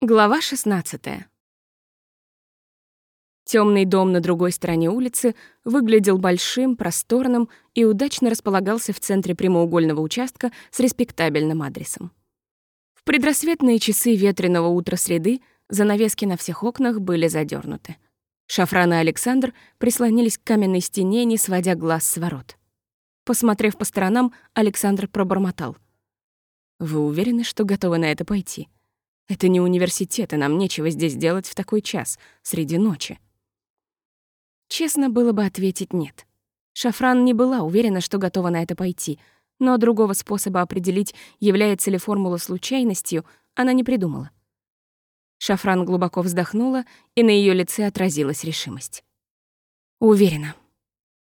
Глава 16. Темный дом на другой стороне улицы выглядел большим, просторным и удачно располагался в центре прямоугольного участка с респектабельным адресом. В предрассветные часы ветреного утра среды занавески на всех окнах были задернуты. Шафран и Александр прислонились к каменной стене, не сводя глаз с ворот. Посмотрев по сторонам, Александр пробормотал. «Вы уверены, что готовы на это пойти?» Это не университет, и нам нечего здесь делать в такой час, среди ночи. Честно было бы ответить «нет». Шафран не была уверена, что готова на это пойти, но другого способа определить, является ли формула случайностью, она не придумала. Шафран глубоко вздохнула, и на ее лице отразилась решимость. «Уверена.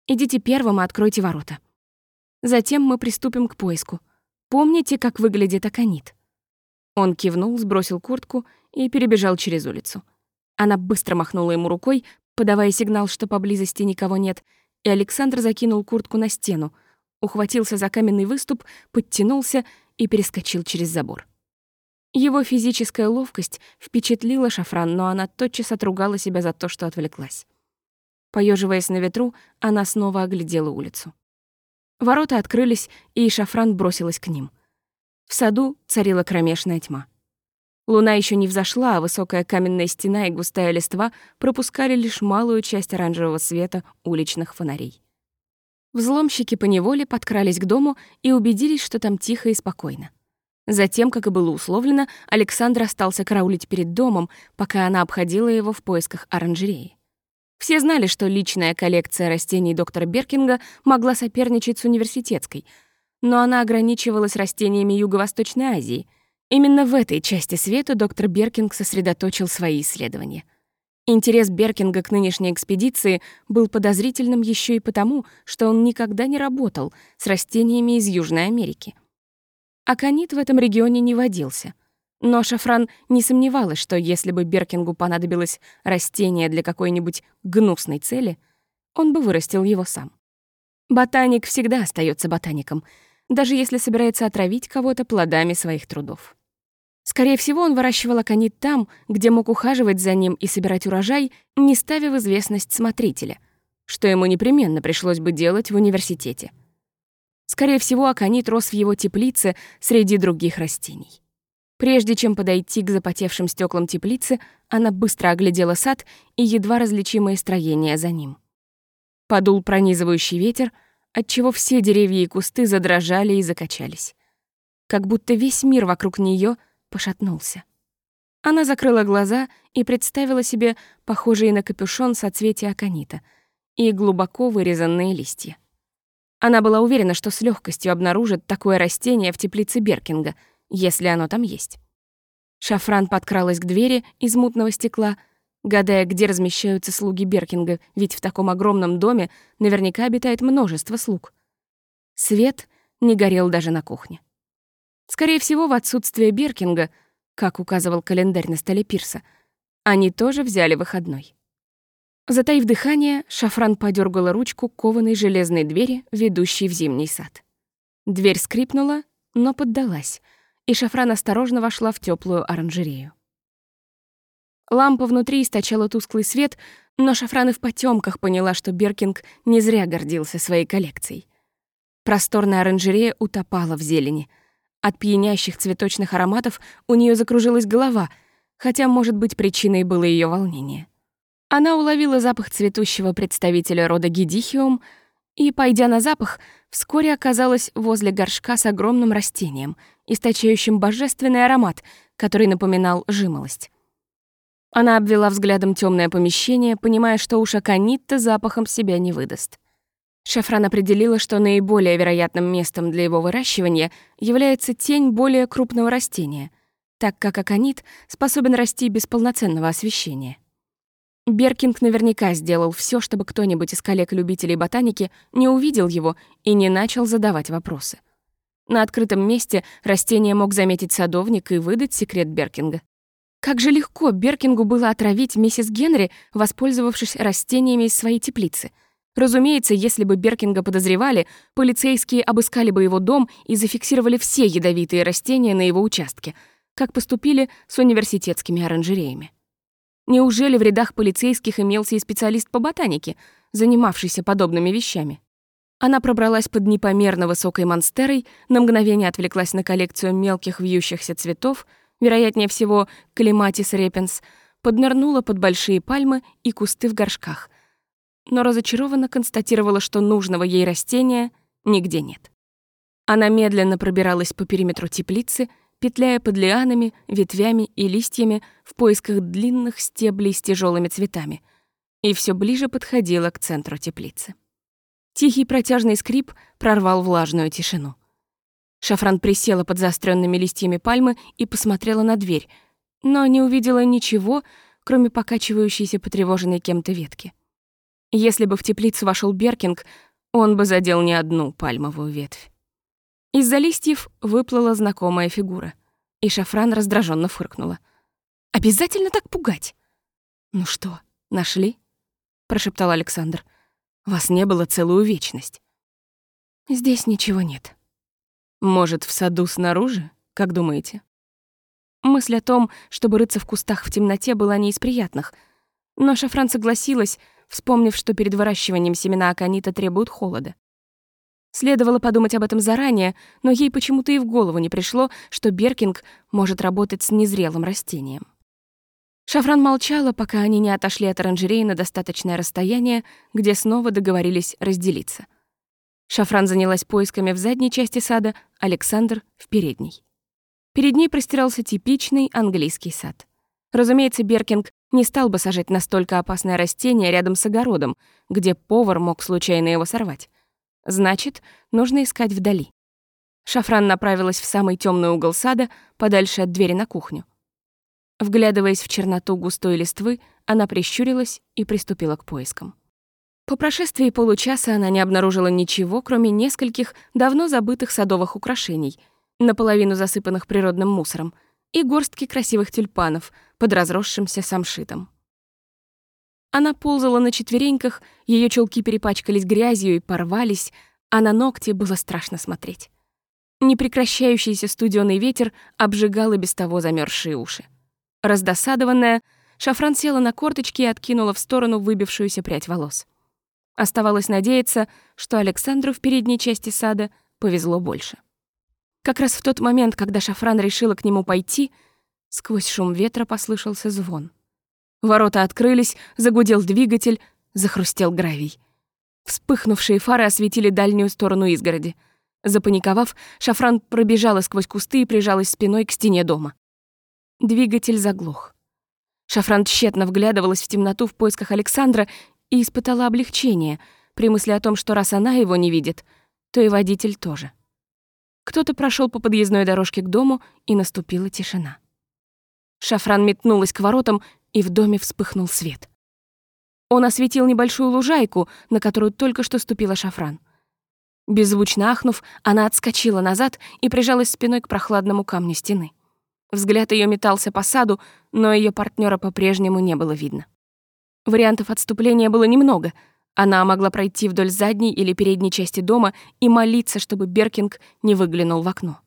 Идите первым и откройте ворота. Затем мы приступим к поиску. Помните, как выглядит Аконит?» Он кивнул, сбросил куртку и перебежал через улицу. Она быстро махнула ему рукой, подавая сигнал, что поблизости никого нет, и Александр закинул куртку на стену, ухватился за каменный выступ, подтянулся и перескочил через забор. Его физическая ловкость впечатлила Шафран, но она тотчас отругала себя за то, что отвлеклась. Поеживаясь на ветру, она снова оглядела улицу. Ворота открылись, и Шафран бросилась к ним. В саду царила кромешная тьма. Луна еще не взошла, а высокая каменная стена и густая листва пропускали лишь малую часть оранжевого света уличных фонарей. Взломщики поневоле подкрались к дому и убедились, что там тихо и спокойно. Затем, как и было условлено, Александр остался караулить перед домом, пока она обходила его в поисках оранжереи. Все знали, что личная коллекция растений доктора Беркинга могла соперничать с университетской — но она ограничивалась растениями Юго-Восточной Азии. Именно в этой части света доктор Беркинг сосредоточил свои исследования. Интерес Беркинга к нынешней экспедиции был подозрительным еще и потому, что он никогда не работал с растениями из Южной Америки. Аконит в этом регионе не водился. Но Шафран не сомневалась, что если бы Беркингу понадобилось растение для какой-нибудь гнусной цели, он бы вырастил его сам. Ботаник всегда остается ботаником — даже если собирается отравить кого-то плодами своих трудов. Скорее всего, он выращивал аконит там, где мог ухаживать за ним и собирать урожай, не ставя в известность смотрителя, что ему непременно пришлось бы делать в университете. Скорее всего, аконит рос в его теплице среди других растений. Прежде чем подойти к запотевшим стеклам теплицы, она быстро оглядела сад и едва различимые строения за ним. Подул пронизывающий ветер — отчего все деревья и кусты задрожали и закачались. Как будто весь мир вокруг нее пошатнулся. Она закрыла глаза и представила себе похожие на капюшон соцветия аконита и глубоко вырезанные листья. Она была уверена, что с легкостью обнаружит такое растение в теплице Беркинга, если оно там есть. Шафран подкралась к двери из мутного стекла — гадая, где размещаются слуги Беркинга, ведь в таком огромном доме наверняка обитает множество слуг. Свет не горел даже на кухне. Скорее всего, в отсутствие Беркинга, как указывал календарь на столе пирса, они тоже взяли выходной. Затаив дыхание, Шафран подергала ручку кованой железной двери, ведущей в зимний сад. Дверь скрипнула, но поддалась, и Шафран осторожно вошла в теплую оранжерею. Лампа внутри источала тусклый свет, но Шафран и в потемках поняла, что Беркинг не зря гордился своей коллекцией. Просторная оранжерея утопала в зелени. От пьянящих цветочных ароматов у нее закружилась голова, хотя, может быть, причиной было ее волнение. Она уловила запах цветущего представителя рода Гидихиум и, пойдя на запах, вскоре оказалась возле горшка с огромным растением, источающим божественный аромат, который напоминал жимолость. Она обвела взглядом темное помещение, понимая, что уж Аконитта запахом себя не выдаст. Шафран определила, что наиболее вероятным местом для его выращивания является тень более крупного растения, так как аконит способен расти без полноценного освещения. Беркинг наверняка сделал все, чтобы кто-нибудь из коллег-любителей ботаники не увидел его и не начал задавать вопросы. На открытом месте растение мог заметить садовник и выдать секрет Беркинга. Как же легко Беркингу было отравить миссис Генри, воспользовавшись растениями из своей теплицы. Разумеется, если бы Беркинга подозревали, полицейские обыскали бы его дом и зафиксировали все ядовитые растения на его участке. как поступили с университетскими оранжереями. Неужели в рядах полицейских имелся и специалист по ботанике, занимавшийся подобными вещами? Она пробралась под непомерно высокой монстерой, на мгновение отвлеклась на коллекцию мелких вьющихся цветов, вероятнее всего, клематис репенс, поднырнула под большие пальмы и кусты в горшках, но разочарованно констатировала, что нужного ей растения нигде нет. Она медленно пробиралась по периметру теплицы, петляя под лианами, ветвями и листьями в поисках длинных стеблей с тяжелыми цветами, и все ближе подходила к центру теплицы. Тихий протяжный скрип прорвал влажную тишину. Шафран присела под заостренными листьями пальмы и посмотрела на дверь, но не увидела ничего, кроме покачивающейся потревоженной кем-то ветки. Если бы в теплицу вошел Беркинг, он бы задел не одну пальмовую ветвь. Из-за листьев выплыла знакомая фигура, и Шафран раздраженно фыркнула. «Обязательно так пугать?» «Ну что, нашли?» — прошептал Александр. «Вас не было целую вечность». «Здесь ничего нет». «Может, в саду снаружи, как думаете?» Мысль о том, чтобы рыться в кустах в темноте, была не из приятных, но Шафран согласилась, вспомнив, что перед выращиванием семена аконита требуют холода. Следовало подумать об этом заранее, но ей почему-то и в голову не пришло, что Беркинг может работать с незрелым растением. Шафран молчала, пока они не отошли от оранжереи на достаточное расстояние, где снова договорились разделиться. Шафран занялась поисками в задней части сада, Александр — в передней. Перед ней простирался типичный английский сад. Разумеется, Беркинг не стал бы сажать настолько опасное растение рядом с огородом, где повар мог случайно его сорвать. Значит, нужно искать вдали. Шафран направилась в самый темный угол сада, подальше от двери на кухню. Вглядываясь в черноту густой листвы, она прищурилась и приступила к поискам. По прошествии получаса она не обнаружила ничего, кроме нескольких давно забытых садовых украшений, наполовину засыпанных природным мусором, и горстки красивых тюльпанов под разросшимся самшитом. Она ползала на четвереньках, ее чулки перепачкались грязью и порвались, а на ногти было страшно смотреть. Непрекращающийся студеный ветер обжигал и без того замерзшие уши. Раздосадованная, Шафран села на корточки и откинула в сторону выбившуюся прядь волос. Оставалось надеяться, что Александру в передней части сада повезло больше. Как раз в тот момент, когда Шафран решила к нему пойти, сквозь шум ветра послышался звон. Ворота открылись, загудел двигатель, захрустел гравий. Вспыхнувшие фары осветили дальнюю сторону изгороди. Запаниковав, Шафран пробежала сквозь кусты и прижалась спиной к стене дома. Двигатель заглох. Шафран тщетно вглядывалась в темноту в поисках Александра и испытала облегчение при мысли о том, что раз она его не видит, то и водитель тоже. Кто-то прошел по подъездной дорожке к дому, и наступила тишина. Шафран метнулась к воротам и в доме вспыхнул свет. Он осветил небольшую лужайку, на которую только что ступила шафран. Беззвучно ахнув, она отскочила назад и прижалась спиной к прохладному камню стены. Взгляд ее метался по саду, но ее партнера по-прежнему не было видно. Вариантов отступления было немного. Она могла пройти вдоль задней или передней части дома и молиться, чтобы Беркинг не выглянул в окно.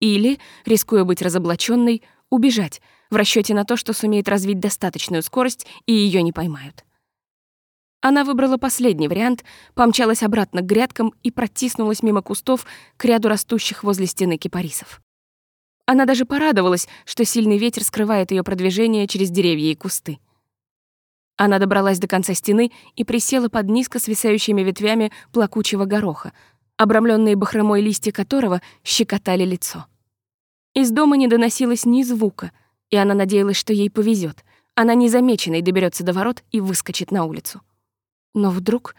Или, рискуя быть разоблаченной, убежать, в расчете на то, что сумеет развить достаточную скорость и ее не поймают. Она выбрала последний вариант, помчалась обратно к грядкам и протиснулась мимо кустов к ряду растущих возле стены кипарисов. Она даже порадовалась, что сильный ветер скрывает ее продвижение через деревья и кусты. Она добралась до конца стены и присела под низко свисающими ветвями плакучего гороха, обрамленные бахромой листья которого щекотали лицо. Из дома не доносилось ни звука, и она надеялась, что ей повезет. Она незамеченной доберется до ворот и выскочит на улицу. Но вдруг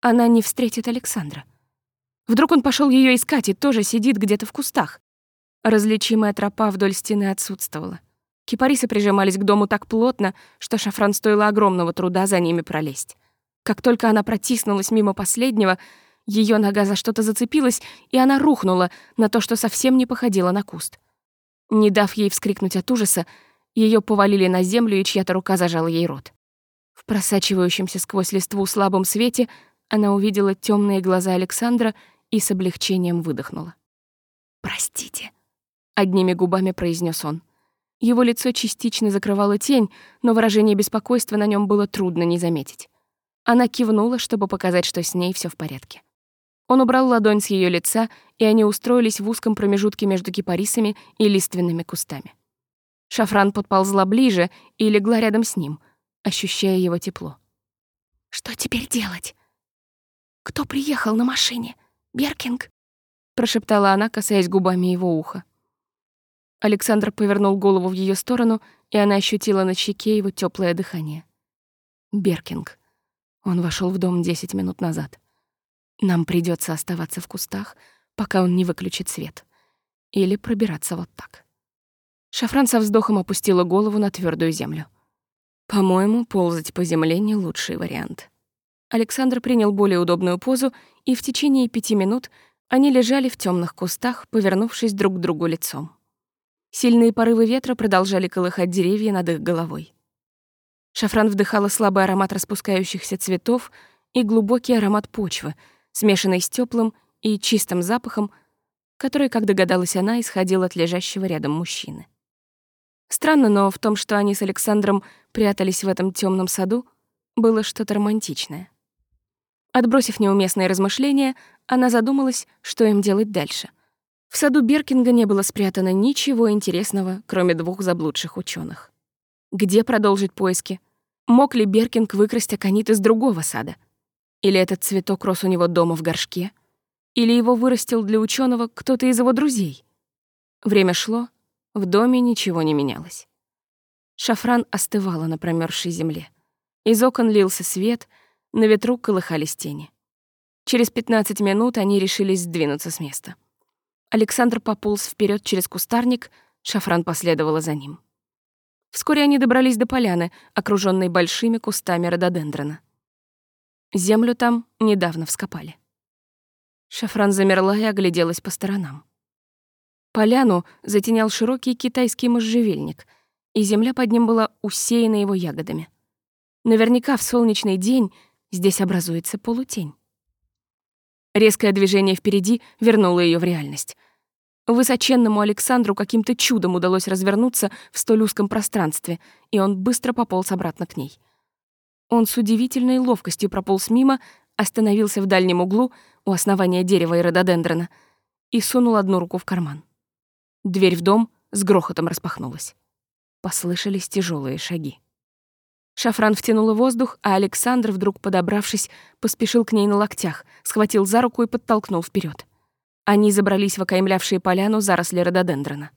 она не встретит Александра. Вдруг он пошел ее искать и тоже сидит где-то в кустах. Различимая тропа вдоль стены отсутствовала. Кипарисы прижимались к дому так плотно, что Шафран стоило огромного труда за ними пролезть. Как только она протиснулась мимо последнего, ее нога за что-то зацепилась, и она рухнула на то, что совсем не походило на куст. Не дав ей вскрикнуть от ужаса, ее повалили на землю, и чья-то рука зажала ей рот. В просачивающемся сквозь листву слабом свете она увидела темные глаза Александра и с облегчением выдохнула. «Простите», — одними губами произнес он. Его лицо частично закрывала тень, но выражение беспокойства на нем было трудно не заметить. Она кивнула, чтобы показать, что с ней все в порядке. Он убрал ладонь с ее лица, и они устроились в узком промежутке между кипарисами и лиственными кустами. Шафран подползла ближе и легла рядом с ним, ощущая его тепло. «Что теперь делать? Кто приехал на машине? Беркинг?» прошептала она, касаясь губами его уха. Александр повернул голову в ее сторону, и она ощутила на щеке его теплое дыхание. Беркинг. Он вошел в дом 10 минут назад. Нам придется оставаться в кустах, пока он не выключит свет. Или пробираться вот так. Шафран со вздохом опустила голову на твердую землю. По-моему, ползать по земле не лучший вариант. Александр принял более удобную позу, и в течение пяти минут они лежали в темных кустах, повернувшись друг к другу лицом. Сильные порывы ветра продолжали колыхать деревья над их головой. Шафран вдыхала слабый аромат распускающихся цветов и глубокий аромат почвы, смешанный с теплым и чистым запахом, который, как догадалась она, исходил от лежащего рядом мужчины. Странно, но в том, что они с Александром прятались в этом темном саду, было что-то романтичное. Отбросив неуместные размышления, она задумалась, что им делать дальше — в саду Беркинга не было спрятано ничего интересного, кроме двух заблудших ученых. Где продолжить поиски? Мог ли Беркинг выкрасть аконит из другого сада? Или этот цветок рос у него дома в горшке? Или его вырастил для ученого кто-то из его друзей? Время шло, в доме ничего не менялось. Шафран остывала на промерзшей земле. Из окон лился свет, на ветру колыхались тени. Через 15 минут они решились сдвинуться с места. Александр пополз вперед через кустарник, Шафран последовала за ним. Вскоре они добрались до поляны, окруженной большими кустами рододендрона. Землю там недавно вскопали. Шафран замерла и огляделась по сторонам. Поляну затенял широкий китайский можжевельник, и земля под ним была усеяна его ягодами. Наверняка в солнечный день здесь образуется полутень. Резкое движение впереди вернуло ее в реальность. Высоченному Александру каким-то чудом удалось развернуться в столь узком пространстве, и он быстро пополз обратно к ней. Он с удивительной ловкостью прополз мимо, остановился в дальнем углу у основания дерева и рододендрона и сунул одну руку в карман. Дверь в дом с грохотом распахнулась. Послышались тяжелые шаги. Шафран втянула воздух, а Александр, вдруг подобравшись, поспешил к ней на локтях, схватил за руку и подтолкнул вперед. Они забрались в окаймлявшие поляну заросли рододендрона.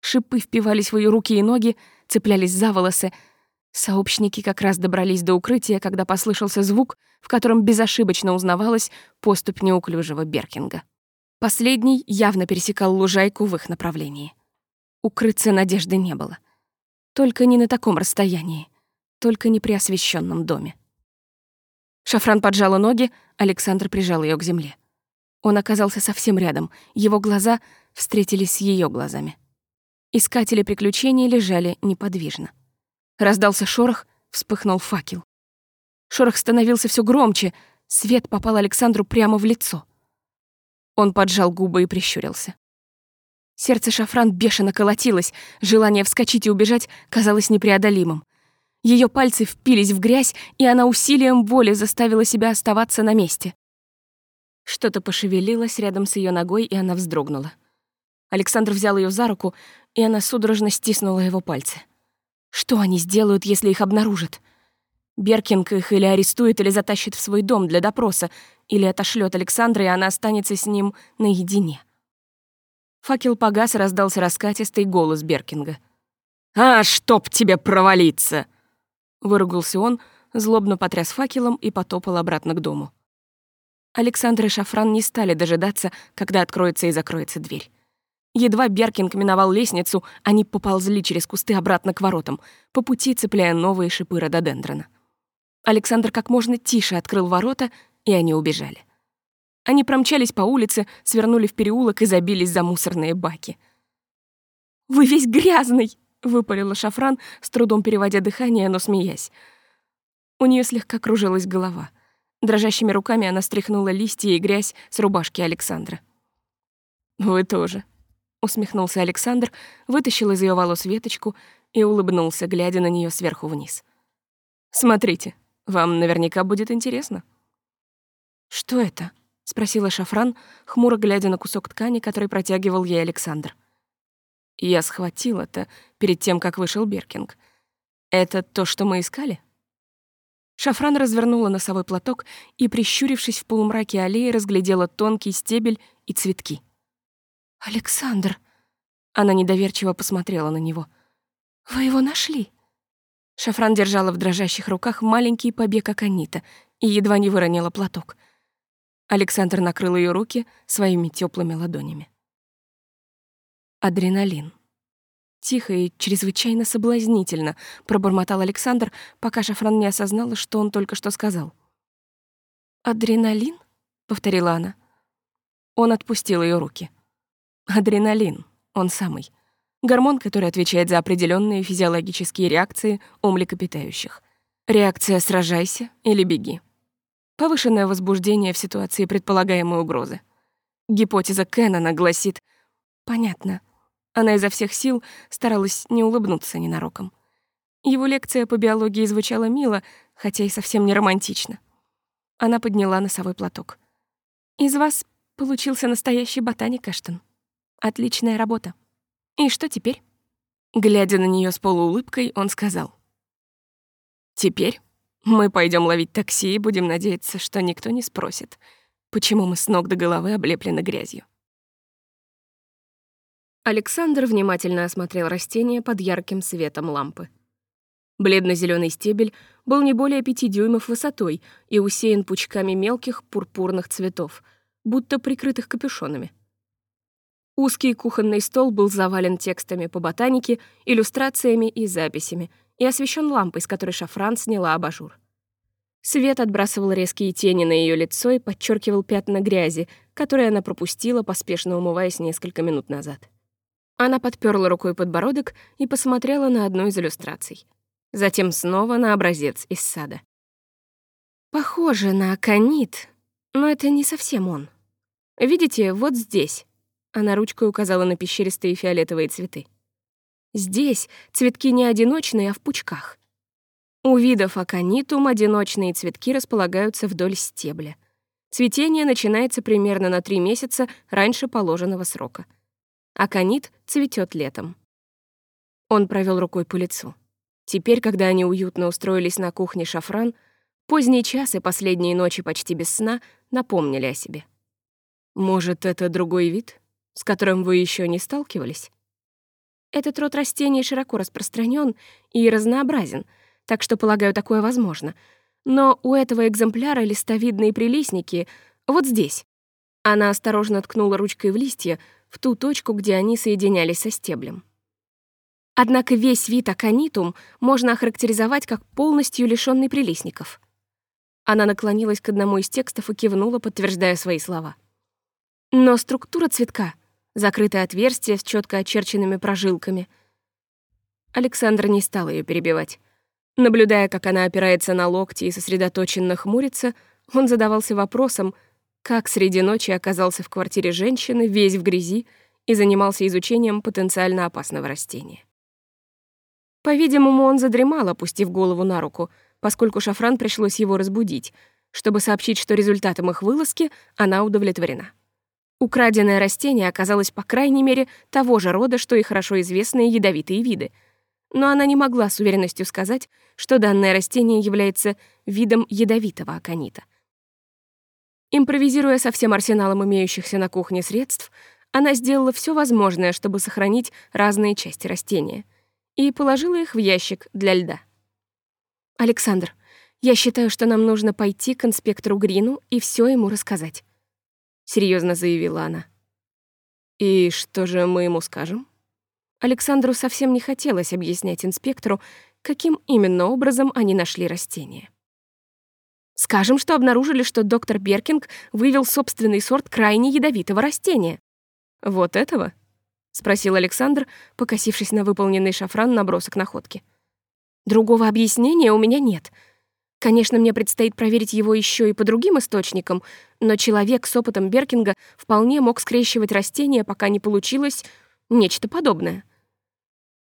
Шипы впивались в ее руки и ноги, цеплялись за волосы. Сообщники как раз добрались до укрытия, когда послышался звук, в котором безошибочно узнавалась поступь неуклюжего Беркинга. Последний явно пересекал лужайку в их направлении. Укрыться надежды не было. Только не на таком расстоянии только не при освещенном доме. Шафран поджала ноги, Александр прижал ее к земле. Он оказался совсем рядом, его глаза встретились с ее глазами. Искатели приключений лежали неподвижно. Раздался шорох, вспыхнул факел. Шорох становился все громче, свет попал Александру прямо в лицо. Он поджал губы и прищурился. Сердце Шафран бешено колотилось, желание вскочить и убежать казалось непреодолимым. Ее пальцы впились в грязь, и она усилием воли заставила себя оставаться на месте. Что-то пошевелилось рядом с ее ногой, и она вздрогнула. Александр взял ее за руку, и она судорожно стиснула его пальцы. Что они сделают, если их обнаружат? Беркинг их или арестует, или затащит в свой дом для допроса, или отошлет Александра, и она останется с ним наедине. Факел погас, и раздался раскатистый голос Беркинга. «А, чтоб тебе провалиться!» Выругался он, злобно потряс факелом и потопал обратно к дому. Александр и Шафран не стали дожидаться, когда откроется и закроется дверь. Едва Беркинг миновал лестницу, они поползли через кусты обратно к воротам, по пути цепляя новые шипы рододендрона. Александр как можно тише открыл ворота, и они убежали. Они промчались по улице, свернули в переулок и забились за мусорные баки. «Вы весь грязный!» — выпалила Шафран, с трудом переводя дыхание, но смеясь. У нее слегка кружилась голова. Дрожащими руками она стряхнула листья и грязь с рубашки Александра. «Вы тоже», — усмехнулся Александр, вытащил из ее волос веточку и улыбнулся, глядя на нее сверху вниз. «Смотрите, вам наверняка будет интересно». «Что это?» — спросила Шафран, хмуро глядя на кусок ткани, который протягивал ей Александр. Я схватил это перед тем, как вышел Беркинг. Это то, что мы искали? Шафран развернула носовой платок и, прищурившись в полумраке аллеи, разглядела тонкий стебель и цветки. «Александр!» Она недоверчиво посмотрела на него. «Вы его нашли?» Шафран держала в дрожащих руках маленький побег аконита и едва не выронила платок. Александр накрыл ее руки своими теплыми ладонями. Адреналин. Тихо и чрезвычайно соблазнительно пробормотал Александр, пока Шафран не осознала, что он только что сказал. «Адреналин?» — повторила она. Он отпустил ее руки. Адреналин, он самый. Гормон, который отвечает за определенные физиологические реакции у млекопитающих. Реакция «сражайся» или «беги». Повышенное возбуждение в ситуации предполагаемой угрозы. Гипотеза Кеннона гласит «Понятно, она изо всех сил старалась не улыбнуться ненароком. Его лекция по биологии звучала мило, хотя и совсем не романтично. Она подняла носовой платок. «Из вас получился настоящий ботаник, Эштон. Отличная работа. И что теперь?» Глядя на нее с полуулыбкой, он сказал. «Теперь мы пойдем ловить такси и будем надеяться, что никто не спросит, почему мы с ног до головы облеплены грязью». Александр внимательно осмотрел растение под ярким светом лампы. бледно зеленый стебель был не более пяти дюймов высотой и усеян пучками мелких пурпурных цветов, будто прикрытых капюшонами. Узкий кухонный стол был завален текстами по ботанике, иллюстрациями и записями и освещен лампой, с которой Шафран сняла абажур. Свет отбрасывал резкие тени на ее лицо и подчеркивал пятна грязи, которые она пропустила, поспешно умываясь несколько минут назад. Она подперла рукой подбородок и посмотрела на одну из иллюстраций. Затем снова на образец из сада. Похоже на аконит, но это не совсем он. Видите, вот здесь. Она ручкой указала на пещеристые фиолетовые цветы. Здесь цветки не одиночные, а в пучках. У видов аконитум одиночные цветки располагаются вдоль стебля. Цветение начинается примерно на три месяца раньше положенного срока — Аконит цветет летом. Он провел рукой по лицу. Теперь, когда они уютно устроились на кухне шафран, поздние часы и последние ночи почти без сна напомнили о себе. Может, это другой вид, с которым вы еще не сталкивались? Этот род растений широко распространен и разнообразен, так что, полагаю, такое возможно. Но у этого экземпляра листовидные прилистники вот здесь. Она осторожно ткнула ручкой в листья, в ту точку, где они соединялись со стеблем. Однако весь вид аконитум можно охарактеризовать как полностью лишённый прилистников. Она наклонилась к одному из текстов и кивнула, подтверждая свои слова. Но структура цветка — закрытое отверстие с четко очерченными прожилками. Александр не стал ее перебивать. Наблюдая, как она опирается на локти и сосредоточенно хмурится, он задавался вопросом — как среди ночи оказался в квартире женщины, весь в грязи, и занимался изучением потенциально опасного растения. По-видимому, он задремал, опустив голову на руку, поскольку Шафран пришлось его разбудить, чтобы сообщить, что результатом их вылазки она удовлетворена. Украденное растение оказалось, по крайней мере, того же рода, что и хорошо известные ядовитые виды, но она не могла с уверенностью сказать, что данное растение является видом ядовитого аконита. Импровизируя со всем арсеналом имеющихся на кухне средств, она сделала все возможное, чтобы сохранить разные части растения, и положила их в ящик для льда. «Александр, я считаю, что нам нужно пойти к инспектору Грину и все ему рассказать», — серьезно заявила она. «И что же мы ему скажем?» Александру совсем не хотелось объяснять инспектору, каким именно образом они нашли растение. Скажем, что обнаружили, что доктор Беркинг вывел собственный сорт крайне ядовитого растения. Вот этого? спросил Александр, покосившись на выполненный шафран набросок находки. Другого объяснения у меня нет. Конечно, мне предстоит проверить его еще и по другим источникам, но человек с опытом Беркинга вполне мог скрещивать растения, пока не получилось Нечто подобное.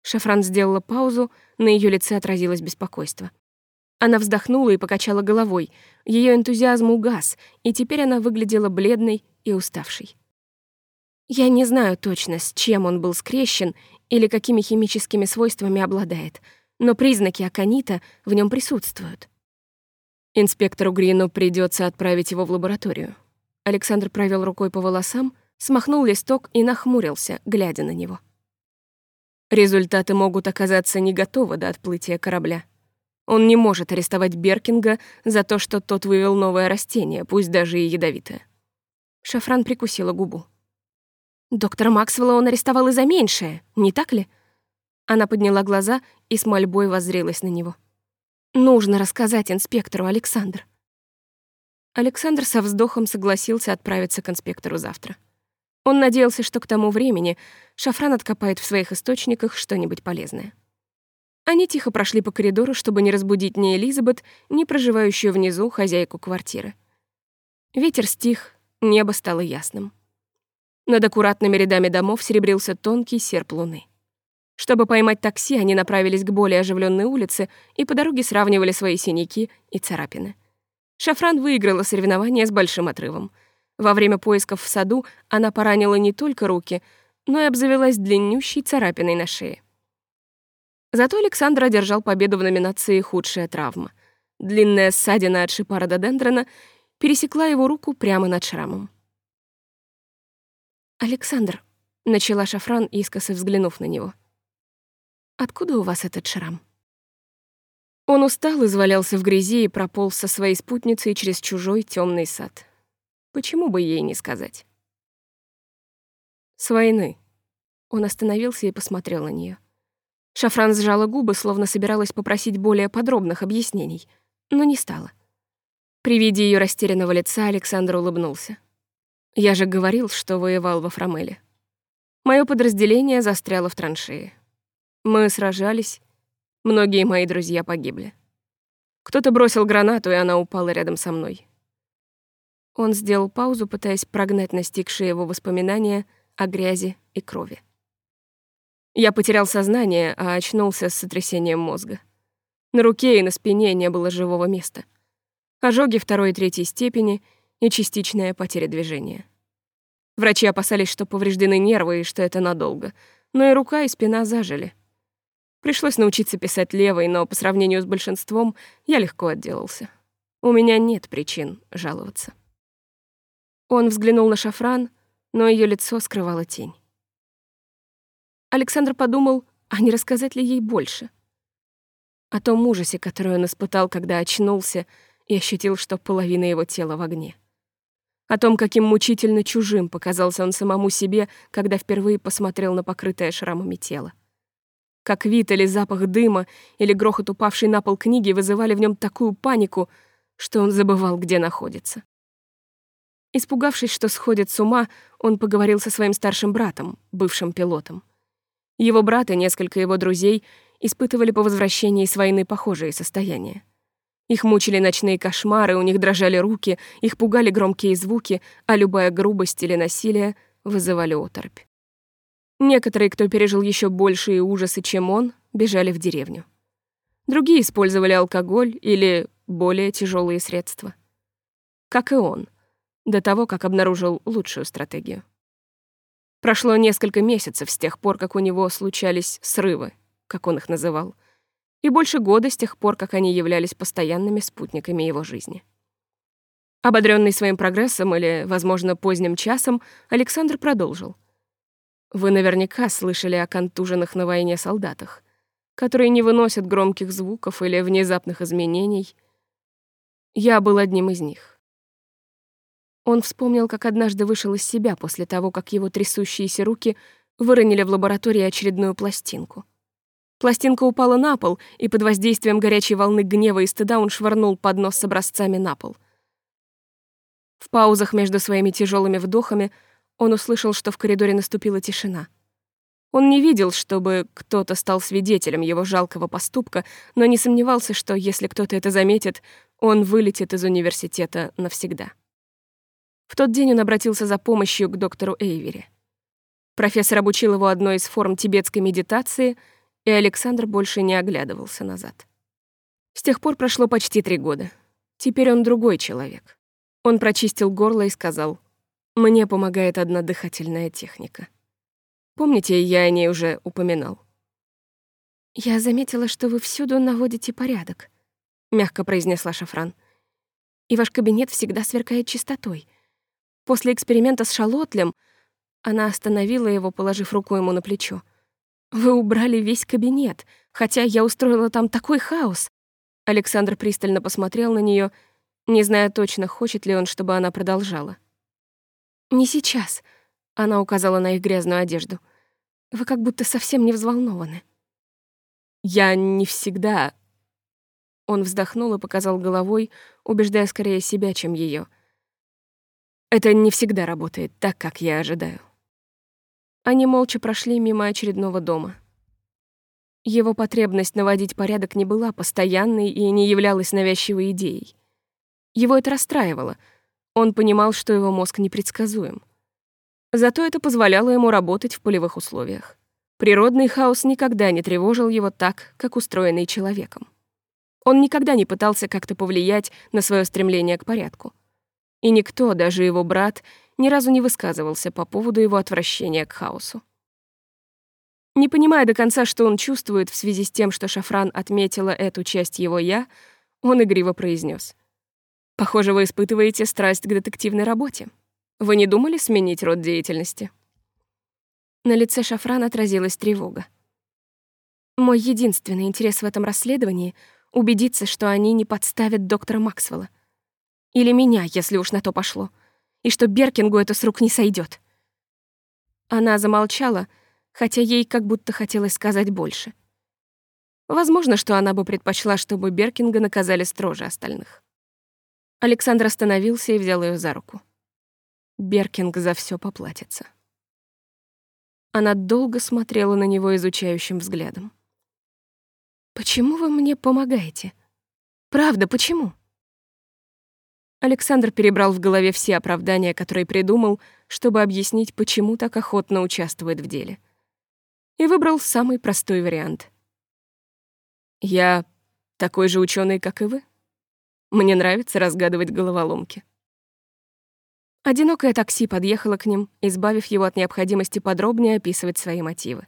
Шафран сделала паузу, на ее лице отразилось беспокойство. Она вздохнула и покачала головой. Ее энтузиазм угас, и теперь она выглядела бледной и уставшей. Я не знаю точно, с чем он был скрещен или какими химическими свойствами обладает, но признаки аконита в нем присутствуют. Инспектору Грину придется отправить его в лабораторию. Александр провел рукой по волосам, смахнул листок и нахмурился, глядя на него. Результаты могут оказаться не готовы до отплытия корабля. Он не может арестовать Беркинга за то, что тот вывел новое растение, пусть даже и ядовитое. Шафран прикусила губу. Доктора Максвелла он арестовал и за меньшее, не так ли? Она подняла глаза и с мольбой воззрелась на него. Нужно рассказать инспектору, Александр. Александр со вздохом согласился отправиться к инспектору завтра. Он надеялся, что к тому времени Шафран откопает в своих источниках что-нибудь полезное. Они тихо прошли по коридору, чтобы не разбудить ни Элизабет, ни проживающую внизу хозяйку квартиры. Ветер стих, небо стало ясным. Над аккуратными рядами домов серебрился тонкий серп луны. Чтобы поймать такси, они направились к более оживленной улице и по дороге сравнивали свои синяки и царапины. Шафран выиграла соревнование с большим отрывом — во время поисков в саду она поранила не только руки, но и обзавелась длиннющей царапиной на шее. Зато Александр одержал победу в номинации «Худшая травма». Длинная ссадина от шипа рододендрона пересекла его руку прямо над шрамом. «Александр», — начала Шафран, искоса взглянув на него, — «откуда у вас этот шрам?» Он устал, извалялся в грязи и прополз со своей спутницей через чужой темный сад. Почему бы ей не сказать? С войны. Он остановился и посмотрел на нее. Шафран сжала губы, словно собиралась попросить более подробных объяснений, но не стала. При виде ее растерянного лица Александр улыбнулся. «Я же говорил, что воевал во Фрамеле. Мое подразделение застряло в траншее. Мы сражались, многие мои друзья погибли. Кто-то бросил гранату, и она упала рядом со мной. Он сделал паузу, пытаясь прогнать настигшие его воспоминания о грязи и крови. Я потерял сознание, а очнулся с сотрясением мозга. На руке и на спине не было живого места. Ожоги второй и третьей степени и частичная потеря движения. Врачи опасались, что повреждены нервы и что это надолго, но и рука, и спина зажили. Пришлось научиться писать левой, но по сравнению с большинством я легко отделался. У меня нет причин жаловаться. Он взглянул на шафран, но ее лицо скрывало тень. Александр подумал, а не рассказать ли ей больше? О том ужасе, который он испытал, когда очнулся и ощутил, что половина его тела в огне. О том, каким мучительно чужим показался он самому себе, когда впервые посмотрел на покрытое шрамами тело. Как вид или запах дыма, или грохот упавшей на пол книги вызывали в нем такую панику, что он забывал, где находится. Испугавшись, что сходит с ума, он поговорил со своим старшим братом, бывшим пилотом. Его брат и несколько его друзей испытывали по возвращении с войны похожие состояния. Их мучили ночные кошмары, у них дрожали руки, их пугали громкие звуки, а любая грубость или насилие вызывали оторопь. Некоторые, кто пережил еще большие ужасы, чем он, бежали в деревню. Другие использовали алкоголь или более тяжелые средства. Как и он — до того, как обнаружил лучшую стратегию. Прошло несколько месяцев с тех пор, как у него случались срывы, как он их называл, и больше года с тех пор, как они являлись постоянными спутниками его жизни. Ободрённый своим прогрессом или, возможно, поздним часом, Александр продолжил. «Вы наверняка слышали о контуженных на войне солдатах, которые не выносят громких звуков или внезапных изменений. Я был одним из них. Он вспомнил, как однажды вышел из себя после того, как его трясущиеся руки выронили в лаборатории очередную пластинку. Пластинка упала на пол, и под воздействием горячей волны гнева и стыда он швырнул поднос с образцами на пол. В паузах между своими тяжелыми вдохами он услышал, что в коридоре наступила тишина. Он не видел, чтобы кто-то стал свидетелем его жалкого поступка, но не сомневался, что если кто-то это заметит, он вылетит из университета навсегда. В тот день он обратился за помощью к доктору Эйвери. Профессор обучил его одной из форм тибетской медитации, и Александр больше не оглядывался назад. С тех пор прошло почти три года. Теперь он другой человек. Он прочистил горло и сказал, «Мне помогает одна дыхательная техника. Помните, я о ней уже упоминал?» «Я заметила, что вы всюду наводите порядок», — мягко произнесла Шафран. «И ваш кабинет всегда сверкает чистотой. После эксперимента с шалотлем она остановила его, положив руку ему на плечо. «Вы убрали весь кабинет, хотя я устроила там такой хаос». Александр пристально посмотрел на нее, не зная точно, хочет ли он, чтобы она продолжала. «Не сейчас», — она указала на их грязную одежду. «Вы как будто совсем не взволнованы». Я не всегда... Он вздохнул и показал головой, убеждая скорее себя, чем ее. Это не всегда работает так, как я ожидаю. Они молча прошли мимо очередного дома. Его потребность наводить порядок не была постоянной и не являлась навязчивой идеей. Его это расстраивало. Он понимал, что его мозг непредсказуем. Зато это позволяло ему работать в полевых условиях. Природный хаос никогда не тревожил его так, как устроенный человеком. Он никогда не пытался как-то повлиять на свое стремление к порядку. И никто, даже его брат, ни разу не высказывался по поводу его отвращения к хаосу. Не понимая до конца, что он чувствует в связи с тем, что Шафран отметила эту часть его «я», он игриво произнес: «Похоже, вы испытываете страсть к детективной работе. Вы не думали сменить род деятельности?» На лице Шафран отразилась тревога. Мой единственный интерес в этом расследовании — убедиться, что они не подставят доктора Максвелла. Или меня, если уж на то пошло. И что Беркингу это с рук не сойдет. Она замолчала, хотя ей как будто хотелось сказать больше. Возможно, что она бы предпочла, чтобы Беркинга наказали строже остальных. Александр остановился и взял ее за руку. Беркинг за все поплатится. Она долго смотрела на него изучающим взглядом. «Почему вы мне помогаете? Правда, почему?» Александр перебрал в голове все оправдания, которые придумал, чтобы объяснить, почему так охотно участвует в деле. И выбрал самый простой вариант. «Я такой же ученый, как и вы. Мне нравится разгадывать головоломки». Одинокое такси подъехало к ним, избавив его от необходимости подробнее описывать свои мотивы.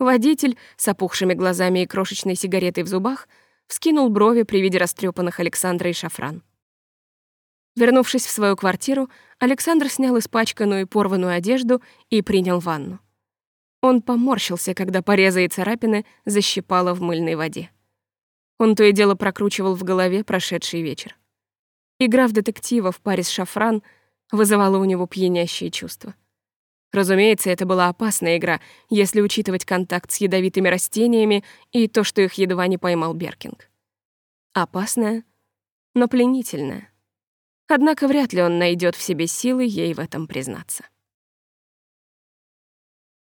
Водитель с опухшими глазами и крошечной сигаретой в зубах вскинул брови при виде растрепанных Александра и Шафран. Вернувшись в свою квартиру, Александр снял испачканную и порванную одежду и принял ванну. Он поморщился, когда порезы и царапины защипало в мыльной воде. Он то и дело прокручивал в голове прошедший вечер. Игра в детектива в паре с Шафран — вызывало у него пьянящие чувства. Разумеется, это была опасная игра, если учитывать контакт с ядовитыми растениями и то, что их едва не поймал Беркинг. Опасная, но пленительная. Однако вряд ли он найдет в себе силы ей в этом признаться.